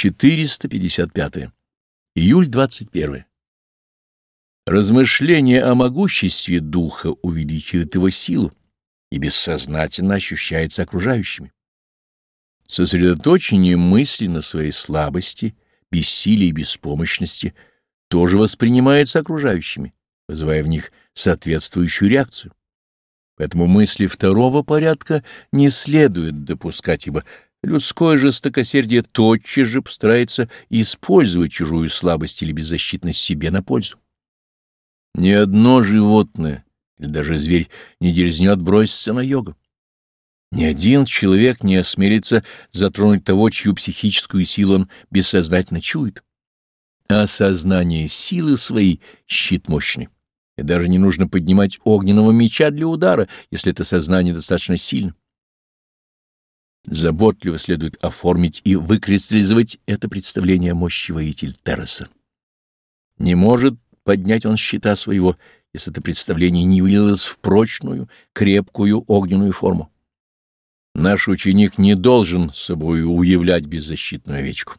455. Июль 21. Размышление о могуществе духа увеличивает его силу и бессознательно ощущается окружающими. Сосредоточение мысли на своей слабости, бессилии и беспомощности тоже воспринимается окружающими, вызывая в них соответствующую реакцию. Поэтому мысли второго порядка не следует допускать, ибо людское жестокосердие тотчас же постарается использовать чужую слабость или беззащитность себе на пользу. Ни одно животное или даже зверь не дерзнет броситься на йогу. Ни один человек не осмелится затронуть того, чью психическую силу он бессознательно чует. А сознание силы своей — щит мощный. И даже не нужно поднимать огненного меча для удара, если это сознание достаточно сильно. Заботливо следует оформить и выкристаллизовать это представление мощи воитель Терраса. Не может поднять он щита своего, если это представление не вылилось в прочную, крепкую огненную форму. Наш ученик не должен собою уявлять беззащитную овечку.